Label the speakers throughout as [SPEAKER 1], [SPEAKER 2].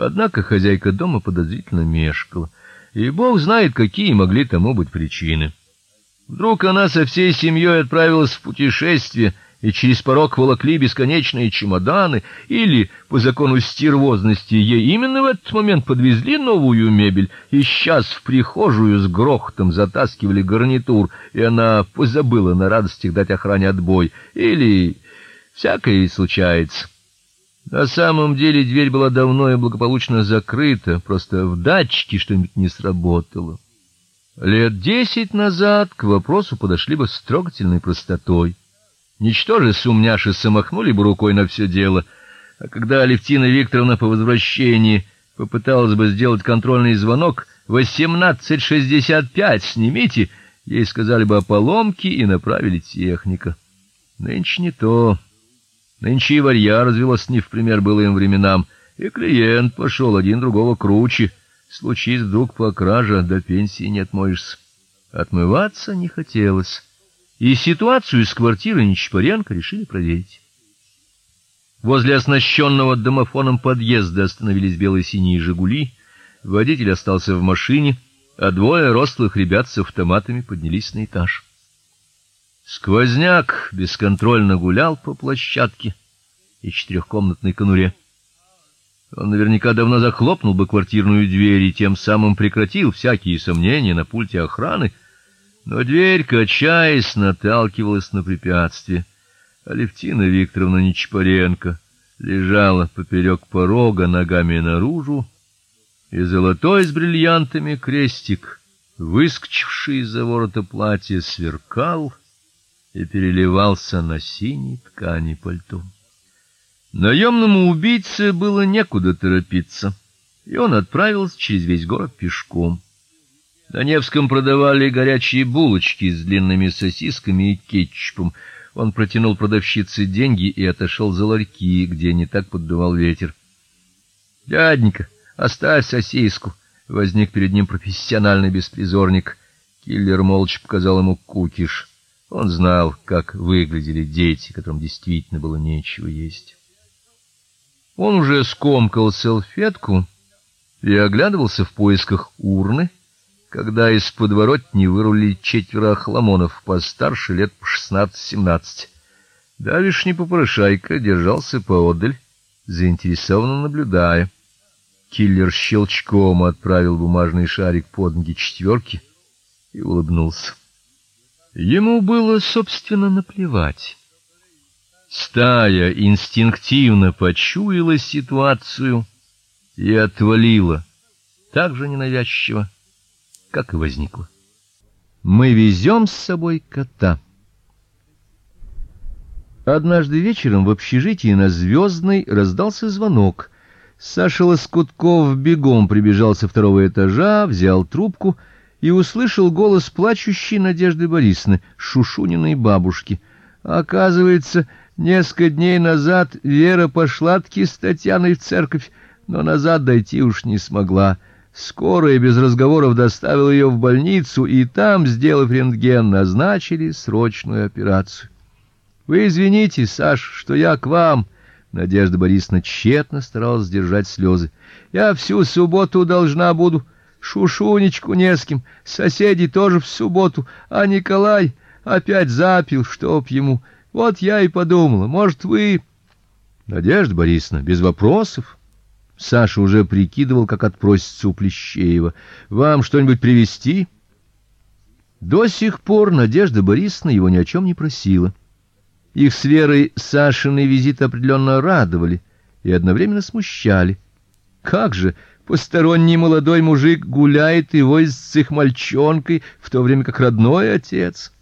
[SPEAKER 1] Однако хозяйка дома подозрительно мешкала, и бог знает, какие могли тому быть причины. Вдруг она со всей семьей отправилась в путешествие и через порог волокли бесконечные чемоданы, или по закону стервозности ей именно в этот момент подвезли новую мебель, и сейчас в прихожую с грохотом затаскивали гарнитур, и она позабыла на радостях дать охране отбой, или всякое случается. На самом деле дверь была давно и благополучно закрыта, просто в датчике что-нибудь не сработало. Лет десять назад к вопросу подошли бы с трогательной простотой. Ничтоже сумняши самохнули бы рукой на все дело, а когда Алевтина Викторовна по возвращении попыталась бы сделать контрольный звонок «Восемнадцать шестьдесят пять, снимите», ей сказали бы о поломке и направили техника. Нынче не то. Нынче и варья развелось не в пример былым временам, и клиент пошел один другого круче. Случись вдруг по краже, до пенсии не отмоешься. Отмываться не хотелось и ситуацию с квартирой Нечапаренко решили проверить. Возле оснащенного домофоном подъезда остановились бело-синие Жигули. Водитель остался в машине, а двое рослых ребят с автоматами поднялись на этаж. Сквозняк бесконтрольно гулял по площадке и четырехкомнатной конуре. Он наверняка давно захлопнул бы квартирную дверь и тем самым прекратил всякие сомнения на пульте охраны. Но дверь, качаясь, наталкивалась на препятствие. Алевтина Викторовна Нечапаренко лежала поперек порога ногами наружу, и золотой с бриллиантами крестик, выскочивший из-за ворота платья, сверкал и переливался на синей ткани пальто. Наемному убийце было некуда торопиться, и он отправился через весь город пешком. На Невском продавали горячие булочки с длинными сосисками и кетчупом. Он протянул продавщице деньги и отошел за ларьки, где не так поддувал ветер. "Дяденька, оставь сосиску", возник перед ним профессиональный беспризорник. Киллер молча показал ему кукиш. Он знал, как выглядели дети, которым действительно было нечего есть. Он уже скомкал салфетку и оглядывался в поисках урны когда из подворотни вырулили четверо охламонов постарше лет по шестнадцать-семнадцать. Давишний попрошайка держался поодаль, заинтересованно наблюдая. Киллер щелчком отправил бумажный шарик под ноги четверки и улыбнулся. Ему было, собственно, наплевать. Стая инстинктивно почуяла ситуацию и отвалила так же ненавязчиво, как и возникла. Мы везем с собой кота. Однажды вечером в общежитии на Звездной раздался звонок. Саша Лоскутков бегом прибежал со второго этажа, взял трубку и услышал голос плачущей Надежды Борисовны, Шушуниной бабушки. Оказывается, несколько дней назад Вера пошла-таки с Татьяной в церковь, но назад дойти уж не смогла. Скорая без разговоров доставила ее в больницу, и там, сделав рентген, назначили срочную операцию. Вы извините, Саш, что я к вам. Надежда Борисовна тщетно старалась сдержать слезы. Я всю субботу должна буду шушунечку не с кем, соседи тоже в субботу, а Николай опять запил, чтоб ему. Вот я и подумала, может, вы Надежда Борисовна без вопросов Саша уже прикидывал, как отпроситься у Плещеева. Вам что-нибудь привезти? До сих пор Надежда Борисовна его ни о чем не просила. Их с Верой Сашины визиты определенно радовали и одновременно смущали. Как же посторонний молодой мужик гуляет и возится с их мальчонкой, в то время как родной отец?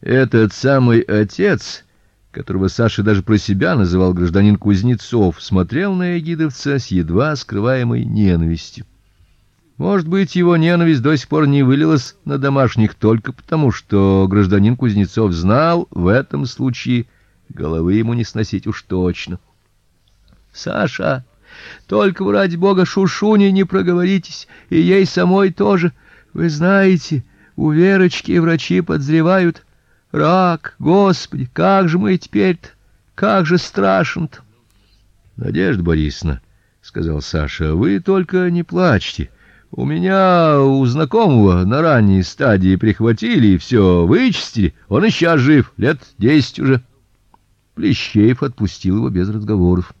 [SPEAKER 1] Этот самый отец которого Саша даже про себя называл гражданин Кузнецов, смотрел на эгидовца с едва скрываемой ненавистью. Может быть, его ненависть до сих пор не вылилась на домашних только потому, что гражданин Кузнецов знал, в этом случае головы ему не сносить уж точно. Саша, только ради бога Шушуне не проговоритесь, и ей самой тоже. Вы знаете, у Верочки врачи подозревают Рак, Господи, как же мы теперь-то, как же страшно-то. Надежда Борисовна, сказал Саша. Вы только не плачьте. У меня у знакомого на ранней стадии прихватили и все вычистили. Он еще жив, лет десять уже. Плещеев отпустил его без разговоров.